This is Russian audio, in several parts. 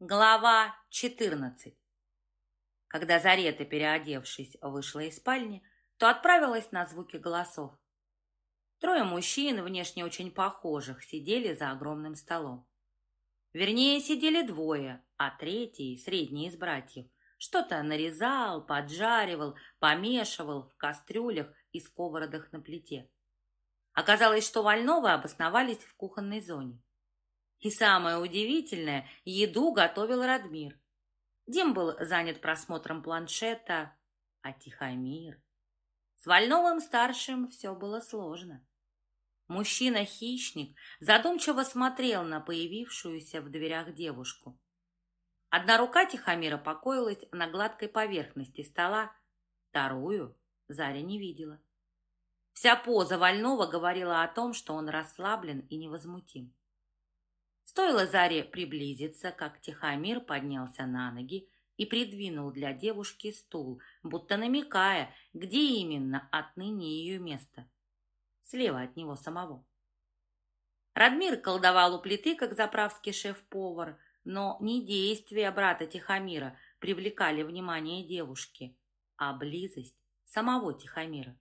Глава 14 Когда Зарета, переодевшись, вышла из спальни, то отправилась на звуки голосов. Трое мужчин, внешне очень похожих, сидели за огромным столом. Вернее, сидели двое, а третий, средний из братьев, что-то нарезал, поджаривал, помешивал в кастрюлях и сковородах на плите. Оказалось, что Вольновы обосновались в кухонной зоне. И самое удивительное, еду готовил Радмир. Дим был занят просмотром планшета, а Тихомир... С Вольновым-старшим все было сложно. Мужчина-хищник задумчиво смотрел на появившуюся в дверях девушку. Одна рука Тихомира покоилась на гладкой поверхности стола, вторую Заря не видела. Вся поза Вольного говорила о том, что он расслаблен и невозмутим. Стоило Заре приблизиться, как Тихомир поднялся на ноги и придвинул для девушки стул, будто намекая, где именно отныне ее место. Слева от него самого. Радмир колдовал у плиты, как заправский шеф-повар, но не действия брата Тихомира привлекали внимание девушки, а близость самого Тихомира.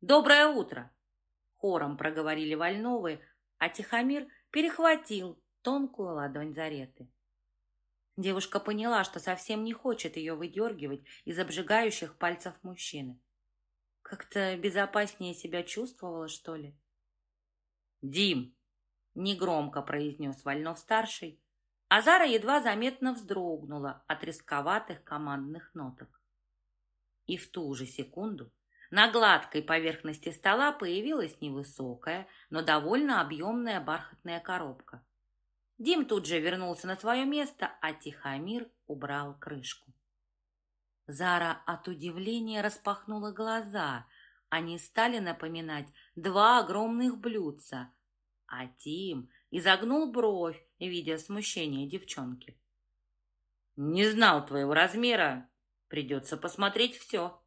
«Доброе утро!» — хором проговорили Вольновы, а Тихомир перехватил тонкую ладонь Зареты. Девушка поняла, что совсем не хочет ее выдергивать из обжигающих пальцев мужчины. Как-то безопаснее себя чувствовала, что ли? «Дим!» — негромко произнес Вольнов-старший, а Зара едва заметно вздрогнула от рисковатых командных ноток. И в ту же секунду на гладкой поверхности стола появилась невысокая, но довольно объемная бархатная коробка. Дим тут же вернулся на свое место, а Тихомир убрал крышку. Зара от удивления распахнула глаза. Они стали напоминать два огромных блюдца, а Тим изогнул бровь, видя смущение девчонки. «Не знал твоего размера. Придется посмотреть все»,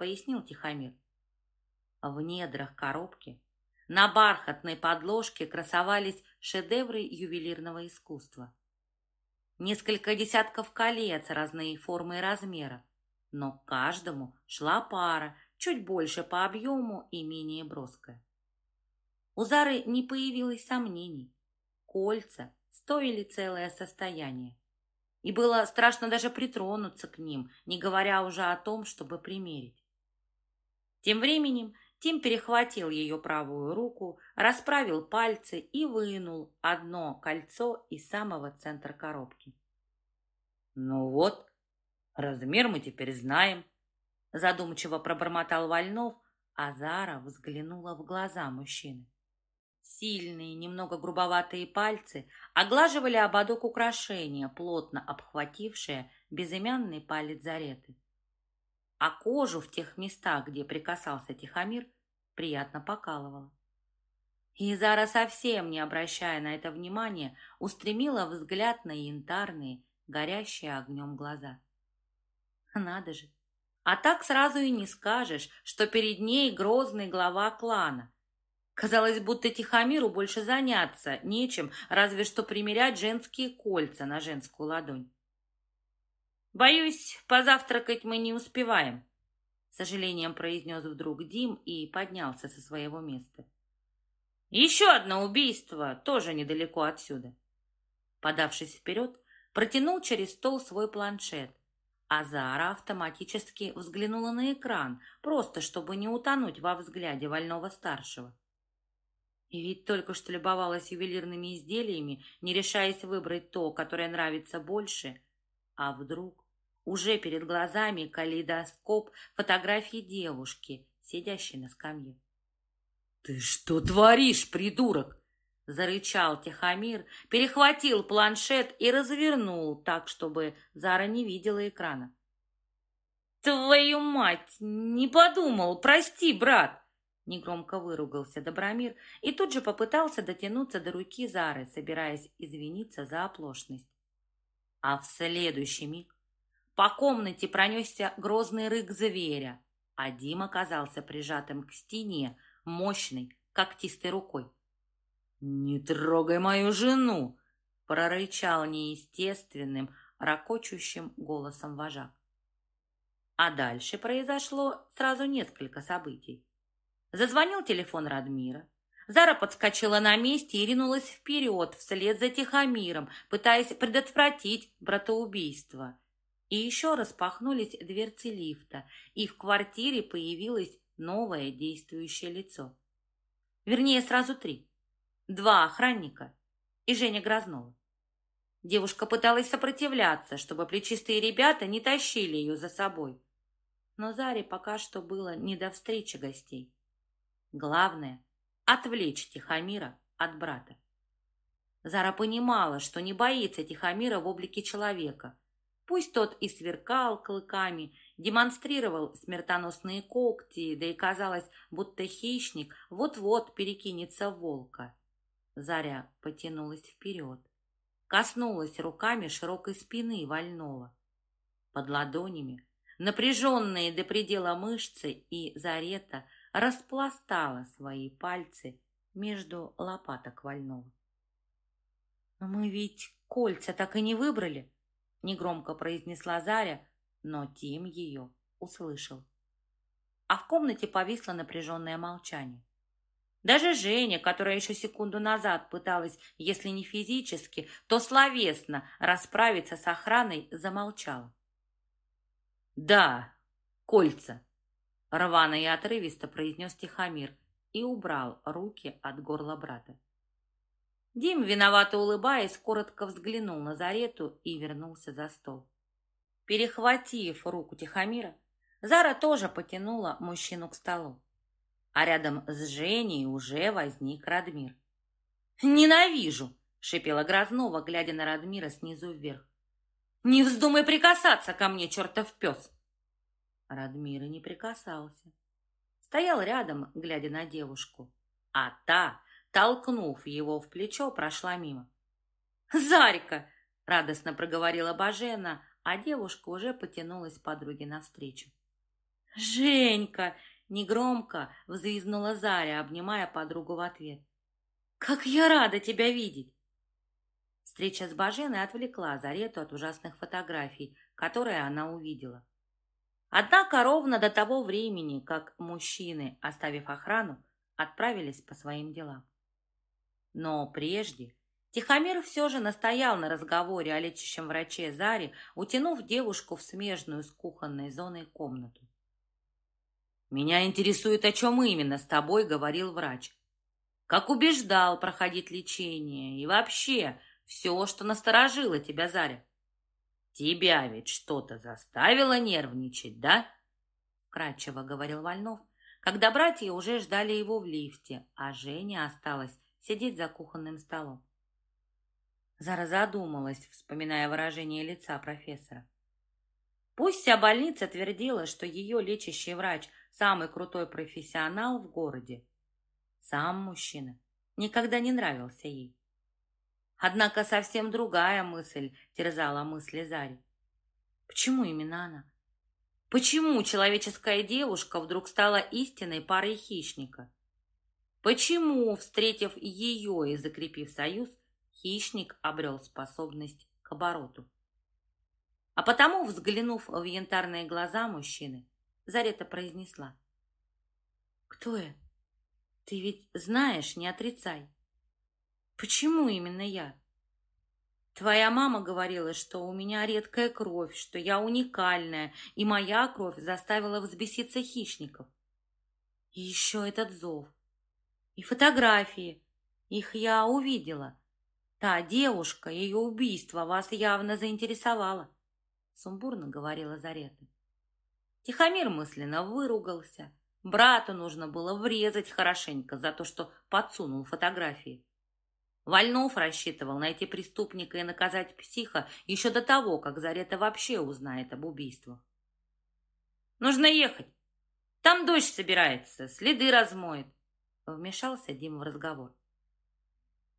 пояснил Тихомир. В недрах коробки на бархатной подложке красовались шедевры ювелирного искусства. Несколько десятков колец разной формы и размера, но к каждому шла пара, чуть больше по объему и менее броская. У Зары не появилось сомнений. Кольца стоили целое состояние. И было страшно даже притронуться к ним, не говоря уже о том, чтобы примерить. Тем временем Тим перехватил ее правую руку, расправил пальцы и вынул одно кольцо из самого центра коробки. «Ну вот, размер мы теперь знаем», — задумчиво пробормотал Вольнов, а Зара взглянула в глаза мужчины. Сильные, немного грубоватые пальцы оглаживали ободок украшения, плотно обхватившее безымянный палец Зареты а кожу в тех местах, где прикасался Тихомир, приятно покалывало. И Зара, совсем не обращая на это внимания, устремила взгляд на янтарные, горящие огнем глаза. Надо же! А так сразу и не скажешь, что перед ней грозный глава клана. Казалось, будто Тихомиру больше заняться нечем, разве что примерять женские кольца на женскую ладонь. «Боюсь, позавтракать мы не успеваем», — сожалением произнес вдруг Дим и поднялся со своего места. «Еще одно убийство, тоже недалеко отсюда». Подавшись вперед, протянул через стол свой планшет, а Зара автоматически взглянула на экран, просто чтобы не утонуть во взгляде Вольного-старшего. И ведь только что любовалась ювелирными изделиями, не решаясь выбрать то, которое нравится больше, а вдруг уже перед глазами калейдоскоп фотографии девушки, сидящей на скамье. «Ты что творишь, придурок?» Зарычал Тихомир, перехватил планшет и развернул так, чтобы Зара не видела экрана. «Твою мать! Не подумал! Прости, брат!» Негромко выругался Добромир и тут же попытался дотянуться до руки Зары, собираясь извиниться за оплошность. А в следующий миг по комнате пронесся грозный рык зверя, а Дим оказался прижатым к стене мощной, когтистой рукой. «Не трогай мою жену!» прорычал неестественным, ракочущим голосом вожак. А дальше произошло сразу несколько событий. Зазвонил телефон Радмира. Зара подскочила на месте и ринулась вперед, вслед за Тихомиром, пытаясь предотвратить братоубийство. И еще распахнулись дверцы лифта, и в квартире появилось новое действующее лицо. Вернее, сразу три. Два охранника и Женя Грознова. Девушка пыталась сопротивляться, чтобы плечистые ребята не тащили ее за собой. Но Заре пока что было не до встречи гостей. Главное — отвлечь Тихомира от брата. Зара понимала, что не боится Тихомира в облике человека. Пусть тот и сверкал клыками, демонстрировал смертоносные когти, да и казалось, будто хищник вот-вот перекинется в волка. Заря потянулась вперед коснулась руками широкой спины Вольного. Под ладонями, напряженные до предела мышцы, и Зарета распластала свои пальцы между лопаток Вольного. «Мы ведь кольца так и не выбрали», — негромко произнесла Заря, но Тим ее услышал. А в комнате повисло напряженное молчание. Даже Женя, которая еще секунду назад пыталась, если не физически, то словесно расправиться с охраной, замолчала. «Да, кольца!» — рвано и отрывисто произнес Тихомир и убрал руки от горла брата. Дим, виновато улыбаясь, коротко взглянул на Зарету и вернулся за стол. Перехватив руку Тихомира, Зара тоже потянула мужчину к столу а рядом с Женей уже возник Радмир. «Ненавижу!» — шипела Грознова, глядя на Радмира снизу вверх. «Не вздумай прикасаться ко мне, чертов пес!» Радмир и не прикасался. Стоял рядом, глядя на девушку, а та, толкнув его в плечо, прошла мимо. «Зарька!» — радостно проговорила Бажена, а девушка уже потянулась подруге навстречу. «Женька!» Негромко взвизгнула Заря, обнимая подругу в ответ. «Как я рада тебя видеть!» Встреча с Баженой отвлекла Зарету от ужасных фотографий, которые она увидела. Однако ровно до того времени, как мужчины, оставив охрану, отправились по своим делам. Но прежде Тихомир все же настоял на разговоре о лечащем враче Заре, утянув девушку в смежную с кухонной зоной комнату. Меня интересует, о чем именно с тобой говорил врач. Как убеждал проходить лечение и вообще все, что насторожило тебя, Заря. Тебя ведь что-то заставило нервничать, да? Кратчево говорил Вольнов, когда братья уже ждали его в лифте, а Женя осталась сидеть за кухонным столом. Зара задумалась, вспоминая выражение лица профессора. Пусть вся больница твердила, что ее лечащий врач самый крутой профессионал в городе. Сам мужчина никогда не нравился ей. Однако совсем другая мысль терзала мысли Зари. Почему именно она? Почему человеческая девушка вдруг стала истинной парой хищника? Почему, встретив ее и закрепив союз, хищник обрел способность к обороту? А потому, взглянув в янтарные глаза мужчины, Зарета произнесла. «Кто я? Ты ведь знаешь, не отрицай. Почему именно я? Твоя мама говорила, что у меня редкая кровь, что я уникальная, и моя кровь заставила взбеситься хищников. И еще этот зов. И фотографии. Их я увидела. Та девушка, ее убийство вас явно заинтересовало. Сумбурно говорила Зарета. Тихомир мысленно выругался. Брату нужно было врезать хорошенько за то, что подсунул фотографии. Вольнов рассчитывал найти преступника и наказать психа еще до того, как Зарета вообще узнает об убийствах. «Нужно ехать. Там дождь собирается, следы размоет», — вмешался Дима в разговор.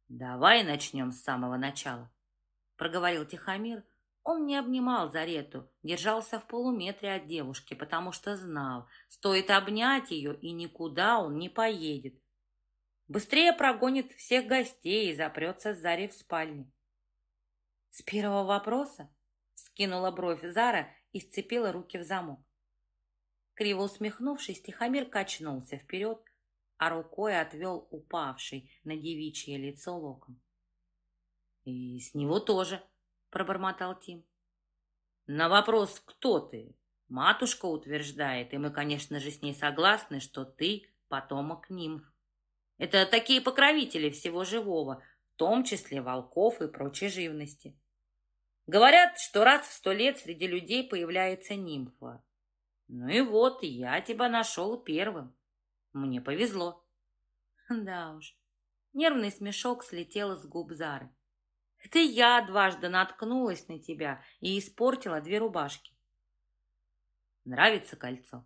«Давай начнем с самого начала», — проговорил Тихомир, он не обнимал Зарету, держался в полуметре от девушки, потому что знал, стоит обнять ее, и никуда он не поедет. Быстрее прогонит всех гостей и запрется с Зарей в спальне. С первого вопроса скинула бровь Зара и сцепила руки в замок. Криво усмехнувшись, Тихомир качнулся вперед, а рукой отвел упавший на девичье лицо локон. «И с него тоже», — пробормотал Тим. «На вопрос, кто ты?» Матушка утверждает, и мы, конечно же, с ней согласны, что ты потомок нимф. Это такие покровители всего живого, в том числе волков и прочей живности. Говорят, что раз в сто лет среди людей появляется нимфа. Ну и вот, я тебя нашел первым. Мне повезло. Да уж. Нервный смешок слетел с губ Зары. Это я дважды наткнулась на тебя и испортила две рубашки. Нравится кольцо?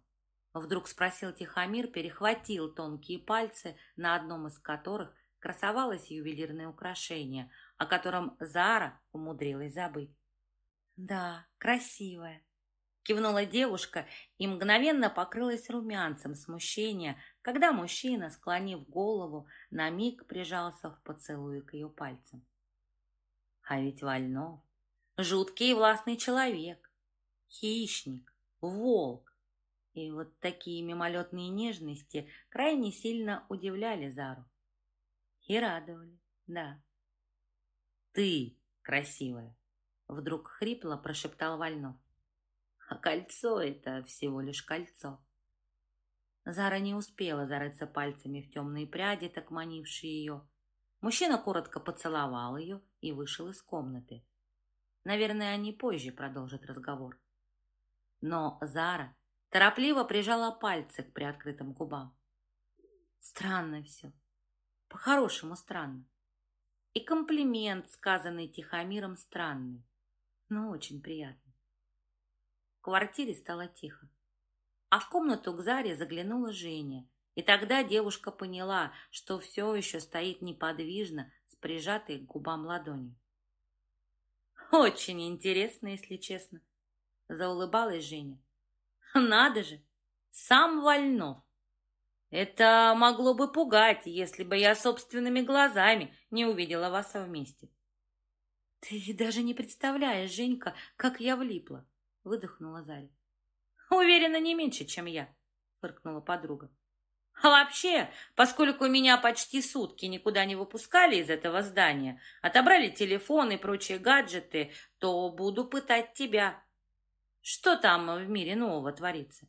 Вдруг спросил Тихомир, перехватил тонкие пальцы, на одном из которых красовалось ювелирное украшение, о котором Зара умудрилась забыть. «Да, красивая», — кивнула девушка и мгновенно покрылась румянцем смущения, когда мужчина, склонив голову, на миг прижался в поцелуй к ее пальцам. А ведь Вольнов — жуткий и властный человек, хищник, волк. И вот такие мимолетные нежности крайне сильно удивляли Зару. И радовали, да. «Ты красивая!» — вдруг хрипло прошептал Вольнов. «А кольцо — это всего лишь кольцо». Зара не успела зарыться пальцами в темные пряди, так манившие ее. Мужчина коротко поцеловал ее и вышел из комнаты. Наверное, они позже продолжат разговор. Но Зара торопливо прижала пальцы к приоткрытым губам. Странно все. По-хорошему странно. И комплимент, сказанный Тихомиром, странный, но очень приятный. Квартире стало тихо. А в комнату к Заре заглянула Женя. И тогда девушка поняла, что все еще стоит неподвижно с прижатой к губам ладонью. Очень интересно, если честно. Заулыбалась Женя. Надо же, сам Вольнов. Это могло бы пугать, если бы я собственными глазами не увидела вас вместе. Ты даже не представляешь, Женька, как я влипла, выдохнула Заря. Уверена, не меньше, чем я, фыркнула подруга. А вообще, поскольку меня почти сутки никуда не выпускали из этого здания, отобрали телефон и прочие гаджеты, то буду пытать тебя. Что там в мире нового творится?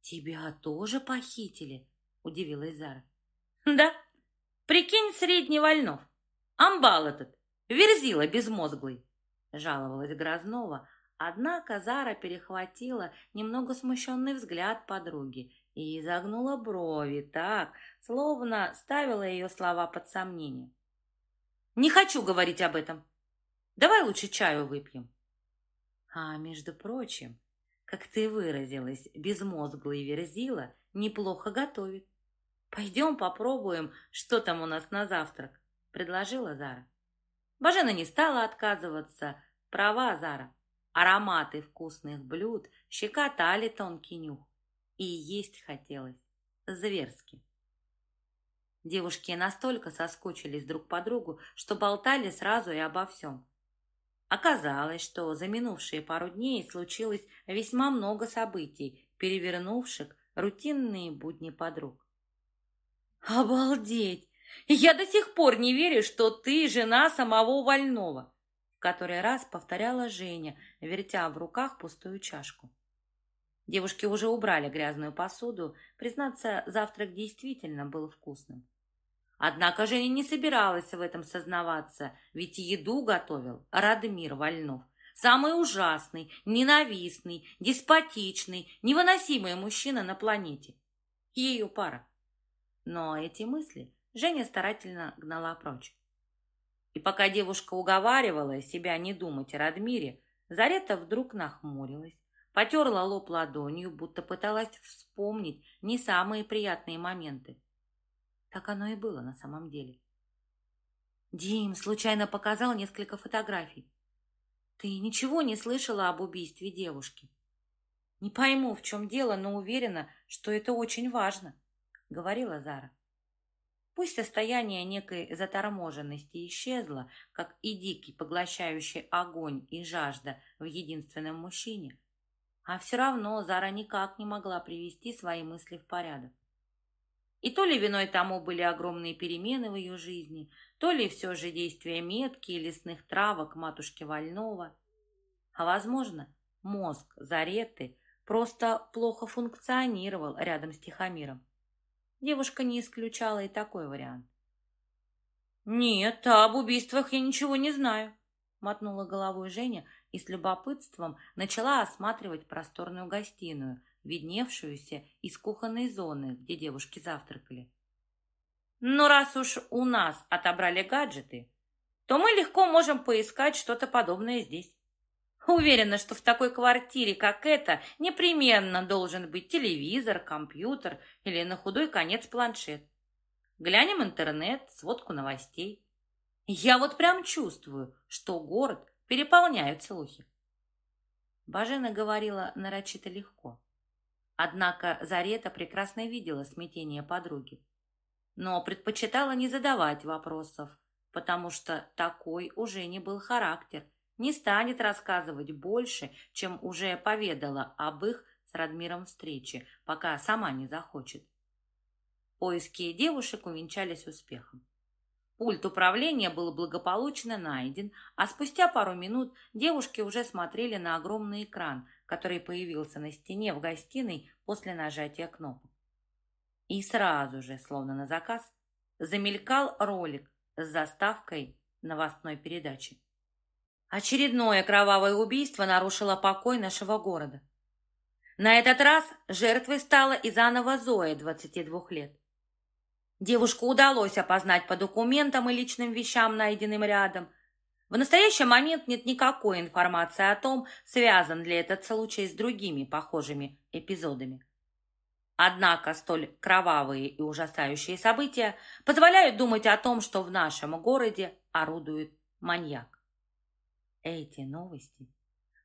Тебя тоже похитили? Удивилась Зара. Да, прикинь, средний Вольнов. Амбал этот, верзила безмозглый. Жаловалась Грознова, однако Зара перехватила немного смущенный взгляд подруги и изогнула брови так, словно ставила ее слова под сомнение. «Не хочу говорить об этом. Давай лучше чаю выпьем». А, между прочим, как ты выразилась, безмозглый верзила неплохо готовит. Пойдем попробуем, что там у нас на завтрак, предложила Зара. Бажена не стала отказываться. Права, Зара. Ароматы вкусных блюд щекотали тонкий нюх. И есть хотелось. Зверски. Девушки настолько соскучились друг по другу, что болтали сразу и обо всем. Оказалось, что за минувшие пару дней случилось весьма много событий, перевернувших рутинные будни подруг. «Обалдеть! Я до сих пор не верю, что ты жена самого Вольного!» Который раз повторяла Женя, вертя в руках пустую чашку. Девушки уже убрали грязную посуду. Признаться, завтрак действительно был вкусным. Однако Женя не собиралась в этом сознаваться, ведь еду готовил Радмир Вольнов. Самый ужасный, ненавистный, деспотичный, невыносимый мужчина на планете. Ее пара. Но эти мысли Женя старательно гнала прочь. И пока девушка уговаривала себя не думать о Радмире, Зарета вдруг нахмурилась, потерла лоб ладонью, будто пыталась вспомнить не самые приятные моменты. Так оно и было на самом деле. Дим случайно показал несколько фотографий. Ты ничего не слышала об убийстве девушки? Не пойму, в чем дело, но уверена, что это очень важно, говорила Зара. Пусть состояние некой заторможенности исчезло, как и дикий поглощающий огонь и жажда в единственном мужчине, а все равно Зара никак не могла привести свои мысли в порядок. И то ли виной тому были огромные перемены в ее жизни, то ли все же действие метки и лесных травок матушки Вольнова. А, возможно, мозг Зареты просто плохо функционировал рядом с Тихомиром. Девушка не исключала и такой вариант. «Нет, об убийствах я ничего не знаю», — мотнула головой Женя и с любопытством начала осматривать просторную гостиную, видневшуюся из кухонной зоны, где девушки завтракали. «Но раз уж у нас отобрали гаджеты, то мы легко можем поискать что-то подобное здесь. Уверена, что в такой квартире, как эта, непременно должен быть телевизор, компьютер или на худой конец планшет. Глянем интернет, сводку новостей. Я вот прям чувствую, что город переполняют слухи. Бажена говорила нарочито легко. Однако Зарета прекрасно видела смятение подруги, но предпочитала не задавать вопросов, потому что такой уже не был характер – не станет рассказывать больше, чем уже поведала об их с Радмиром встрече, пока сама не захочет. Поиски девушек увенчались успехом. Пульт управления был благополучно найден, а спустя пару минут девушки уже смотрели на огромный экран, который появился на стене в гостиной после нажатия кнопок. И сразу же, словно на заказ, замелькал ролик с заставкой новостной передачи. Очередное кровавое убийство нарушило покой нашего города. На этот раз жертвой стала Изанова Зоя, 22 лет. Девушку удалось опознать по документам и личным вещам, найденным рядом. В настоящий момент нет никакой информации о том, связан ли этот случай с другими похожими эпизодами. Однако столь кровавые и ужасающие события позволяют думать о том, что в нашем городе орудует маньяк. Эти новости,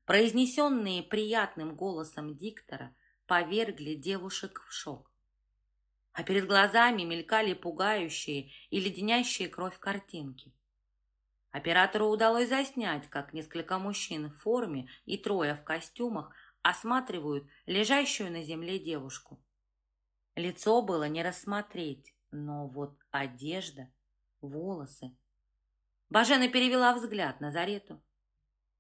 произнесенные приятным голосом диктора, повергли девушек в шок. А перед глазами мелькали пугающие и леденящие кровь картинки. Оператору удалось заснять, как несколько мужчин в форме и трое в костюмах осматривают лежащую на земле девушку. Лицо было не рассмотреть, но вот одежда, волосы. Бажена перевела взгляд на Зарету.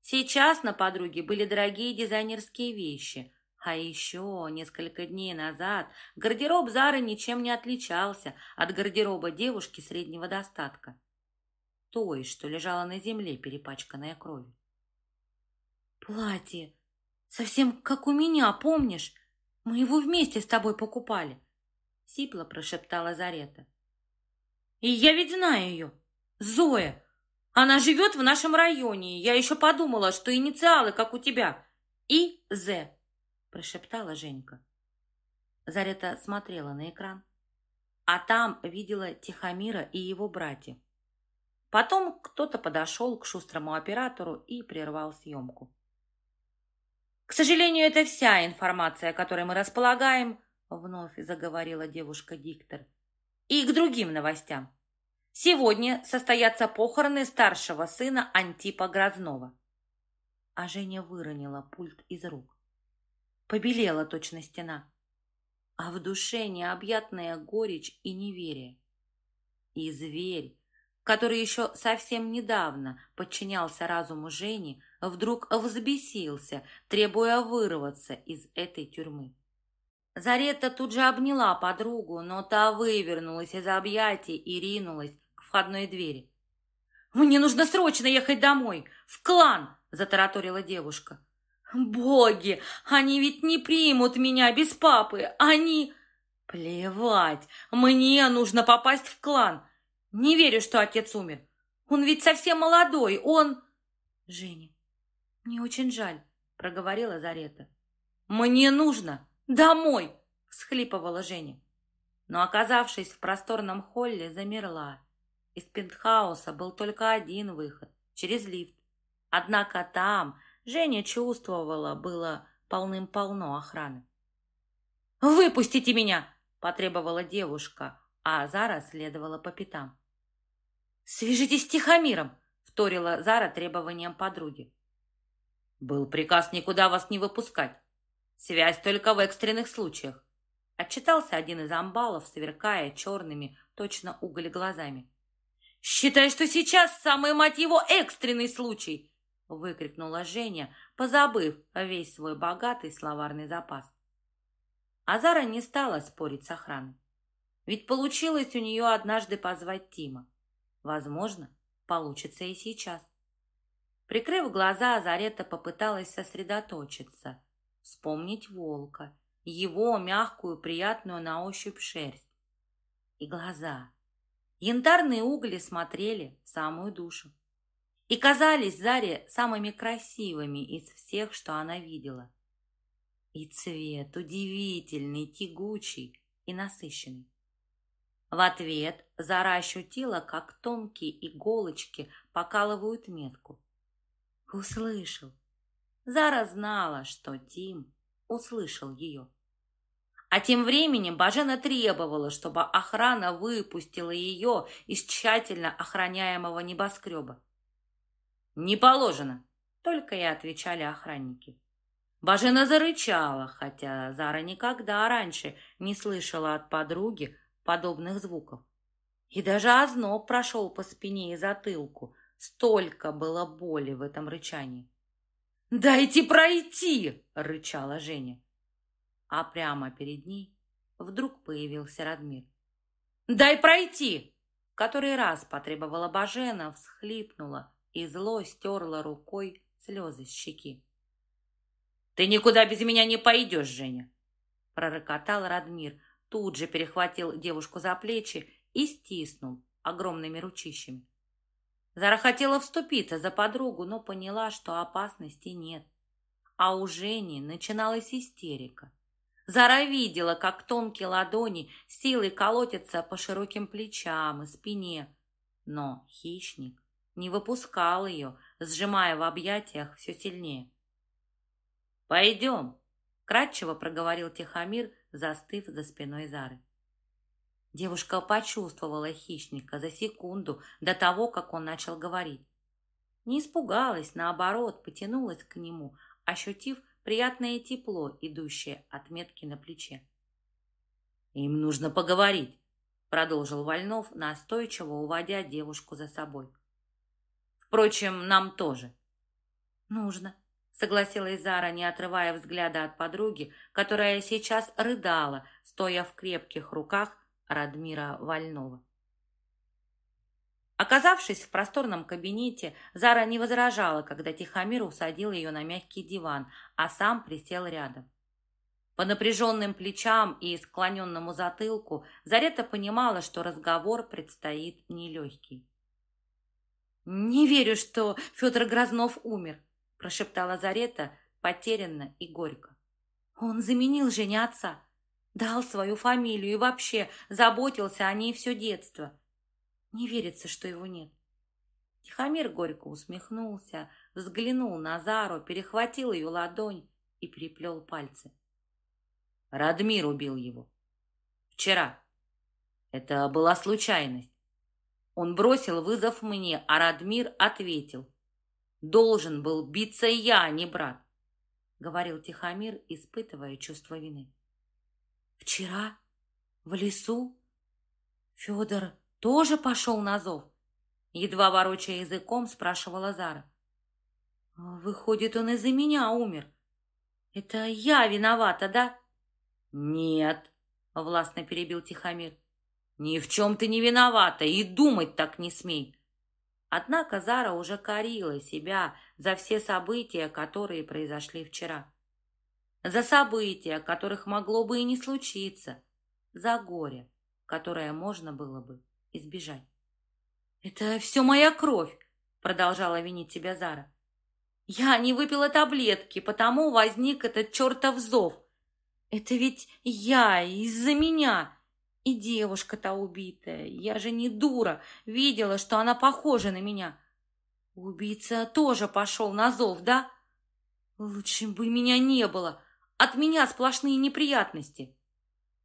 Сейчас на подруге были дорогие дизайнерские вещи, а еще несколько дней назад гардероб Зары ничем не отличался от гардероба девушки среднего достатка. Той, что лежала на земле, перепачканная кровью. «Платье! Совсем как у меня, помнишь? Мы его вместе с тобой покупали!» Сипло прошептала Зарета. «И я ведь знаю ее! Зоя! Она живет в нашем районе. Я еще подумала, что инициалы, как у тебя. И З, прошептала Женька. Зарета смотрела на экран, а там видела Тихомира и его братьев. Потом кто-то подошел к шустрому оператору и прервал съемку. «К сожалению, это вся информация, которой мы располагаем», вновь заговорила девушка-диктор. «И к другим новостям. Сегодня состоятся похороны старшего сына Антипа Грознова. А Женя выронила пульт из рук. Побелела точно стена. А в душе необъятная горечь и неверие. И зверь, который еще совсем недавно подчинялся разуму Жени, вдруг взбесился, требуя вырваться из этой тюрьмы. Зарета тут же обняла подругу, но та вывернулась из объятий и ринулась входной двери. «Мне нужно срочно ехать домой, в клан!» – затараторила девушка. «Боги, они ведь не примут меня без папы, они...» «Плевать, мне нужно попасть в клан. Не верю, что отец умер. Он ведь совсем молодой, он...» «Женя, мне очень жаль», — проговорила Зарета. «Мне нужно домой!» — всхлипывала Женя. Но, оказавшись в просторном холле, замерла. Из пентхауса был только один выход – через лифт. Однако там Женя чувствовала, было полным-полно охраны. «Выпустите меня!» – потребовала девушка, а Зара следовала по пятам. «Свяжитесь с Тихомиром!» — вторила Зара требованием подруги. «Был приказ никуда вас не выпускать. Связь только в экстренных случаях», — отчитался один из амбалов, сверкая черными, точно уголь глазами. «Считай, что сейчас самый, мать его, экстренный случай!» — выкрикнула Женя, позабыв весь свой богатый словарный запас. Азара не стала спорить с охраной. Ведь получилось у нее однажды позвать Тима. Возможно, получится и сейчас. Прикрыв глаза, Азарета попыталась сосредоточиться, вспомнить волка, его мягкую, приятную на ощупь шерсть. И глаза. Янтарные угли смотрели в самую душу и казались Заре самыми красивыми из всех, что она видела. И цвет удивительный, тягучий и насыщенный. В ответ Зара ощутила, как тонкие иголочки покалывают метку. Услышал. Зара знала, что Тим услышал ее. А тем временем Бажена требовала, чтобы охрана выпустила ее из тщательно охраняемого небоскреба. «Не положено!» — только и отвечали охранники. Бажена зарычала, хотя Зара никогда раньше не слышала от подруги подобных звуков. И даже озноб прошел по спине и затылку. Столько было боли в этом рычании. «Дайте пройти!» — рычала Женя. А прямо перед ней вдруг появился Радмир. «Дай пройти!» Который раз потребовала Бажена, всхлипнула, и зло стерла рукой слезы с щеки. «Ты никуда без меня не пойдешь, Женя!» пророкотал Радмир, тут же перехватил девушку за плечи и стиснул огромными ручищами. Зара хотела вступиться за подругу, но поняла, что опасности нет. А у Жени начиналась истерика. Зара видела, как тонкие ладони силой колотятся по широким плечам и спине. Но хищник не выпускал ее, сжимая в объятиях все сильнее. «Пойдем!» — кратчево проговорил Тихомир, застыв за спиной Зары. Девушка почувствовала хищника за секунду до того, как он начал говорить. Не испугалась, наоборот, потянулась к нему, ощутив приятное тепло, идущее от метки на плече. «Им нужно поговорить», — продолжил Вольнов, настойчиво уводя девушку за собой. Впрочем, нам тоже. Нужно, согласилась Зара, не отрывая взгляда от подруги, которая сейчас рыдала, стоя в крепких руках Радмира Вольнова. Оказавшись в просторном кабинете, Зара не возражала, когда Тихомир усадил ее на мягкий диван, а сам присел рядом. По напряженным плечам и склоненному затылку Зарета понимала, что разговор предстоит нелегкий. «Не верю, что Федор Грознов умер», – прошептала Зарета потерянно и горько. «Он заменил Жене отца, дал свою фамилию и вообще заботился о ней все детство. Не верится, что его нет». Тихомир горько усмехнулся, взглянул на Зару, перехватил ее ладонь и переплел пальцы. Радмир убил его. Вчера. Это была случайность. Он бросил вызов мне, а Радмир ответил. «Должен был биться я, а не брат», — говорил Тихомир, испытывая чувство вины. «Вчера? В лесу? Федор тоже пошел на зов?» Едва ворочая языком, спрашивала Зара. «Выходит, он из-за меня умер. Это я виновата, да?» «Нет», — властно перебил Тихомир. «Ни в чем ты не виновата, и думать так не смей!» Однако Зара уже корила себя за все события, которые произошли вчера. За события, которых могло бы и не случиться. За горе, которое можно было бы избежать. «Это все моя кровь!» — продолжала винить себя Зара. «Я не выпила таблетки, потому возник этот чертов зов. Это ведь я, из-за меня!» И девушка-то убитая. Я же не дура. Видела, что она похожа на меня. Убийца тоже пошел на зов, да? Лучше бы меня не было. От меня сплошные неприятности.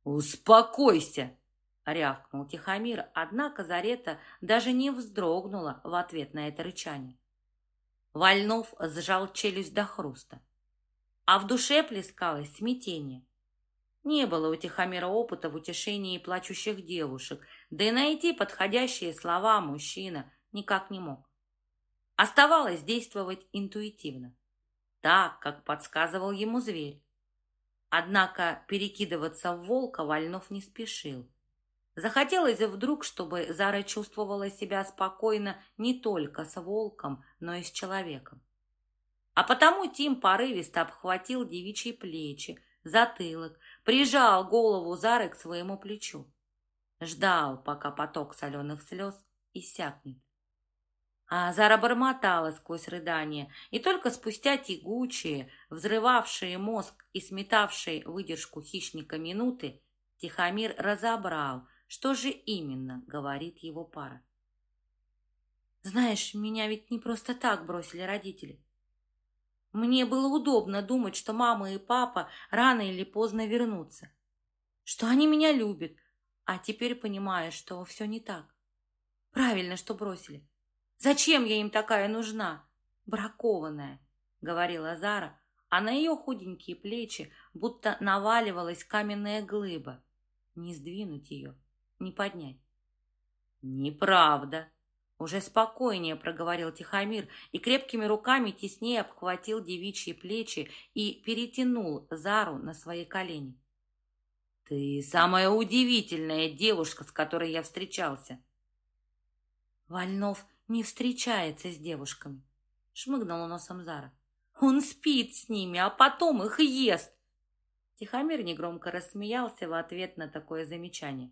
Успокойся. — рявкнул Тихомир, однако Зарета даже не вздрогнула в ответ на это рычание. Вольнов сжал челюсть до хруста, а в душе плескалось смятение. Не было у Тихомира опыта в утешении плачущих девушек, да и найти подходящие слова мужчина никак не мог. Оставалось действовать интуитивно, так, как подсказывал ему зверь. Однако перекидываться в волка Вольнов не спешил. Захотелось вдруг, чтобы Зара чувствовала себя спокойно не только с волком, но и с человеком. А потому Тим порывисто обхватил девичьи плечи, затылок, прижал голову Зары к своему плечу. Ждал, пока поток соленых слез иссякнет. А Зара бормотала сквозь рыдания, и только спустя тягучие, взрывавшие мозг и сметавшие выдержку хищника минуты, Тихомир разобрал, что же именно говорит его пара. «Знаешь, меня ведь не просто так бросили родители. Мне было удобно думать, что мама и папа рано или поздно вернутся, что они меня любят, а теперь понимаю, что все не так. Правильно, что бросили. Зачем я им такая нужна? Бракованная, говорила Зара, а на ее худенькие плечи будто наваливалась каменная глыба. Не сдвинуть ее не поднять. «Неправда!» Уже спокойнее проговорил Тихомир и крепкими руками теснее обхватил девичьи плечи и перетянул Зару на свои колени. «Ты самая удивительная девушка, с которой я встречался!» «Вольнов не встречается с девушками», — шмыгнула носом Зара. «Он спит с ними, а потом их ест!» Тихомир негромко рассмеялся в ответ на такое замечание.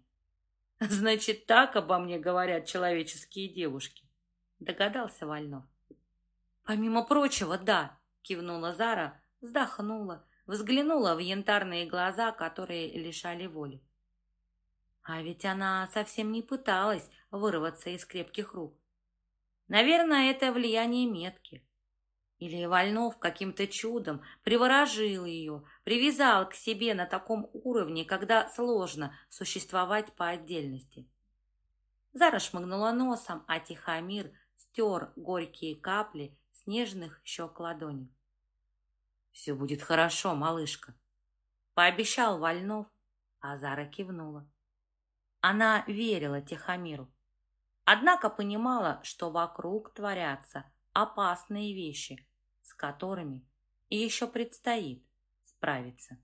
Значит, так обо мне говорят человеческие девушки. Догадался Вольнов. Помимо прочего, да, кивнула Зара, вздохнула, взглянула в янтарные глаза, которые лишали воли. А ведь она совсем не пыталась вырваться из крепких рук. Наверное, это влияние метки. Или Вольнов каким-то чудом приворожил ее, привязал к себе на таком уровне, когда сложно существовать по отдельности. Зара шмыгнула носом, а Тихомир стер горькие капли с нежных щек ладоней. «Все будет хорошо, малышка», — пообещал Вольнов, а Зара кивнула. Она верила Тихомиру, однако понимала, что вокруг творятся опасные вещи — с которыми еще предстоит справиться.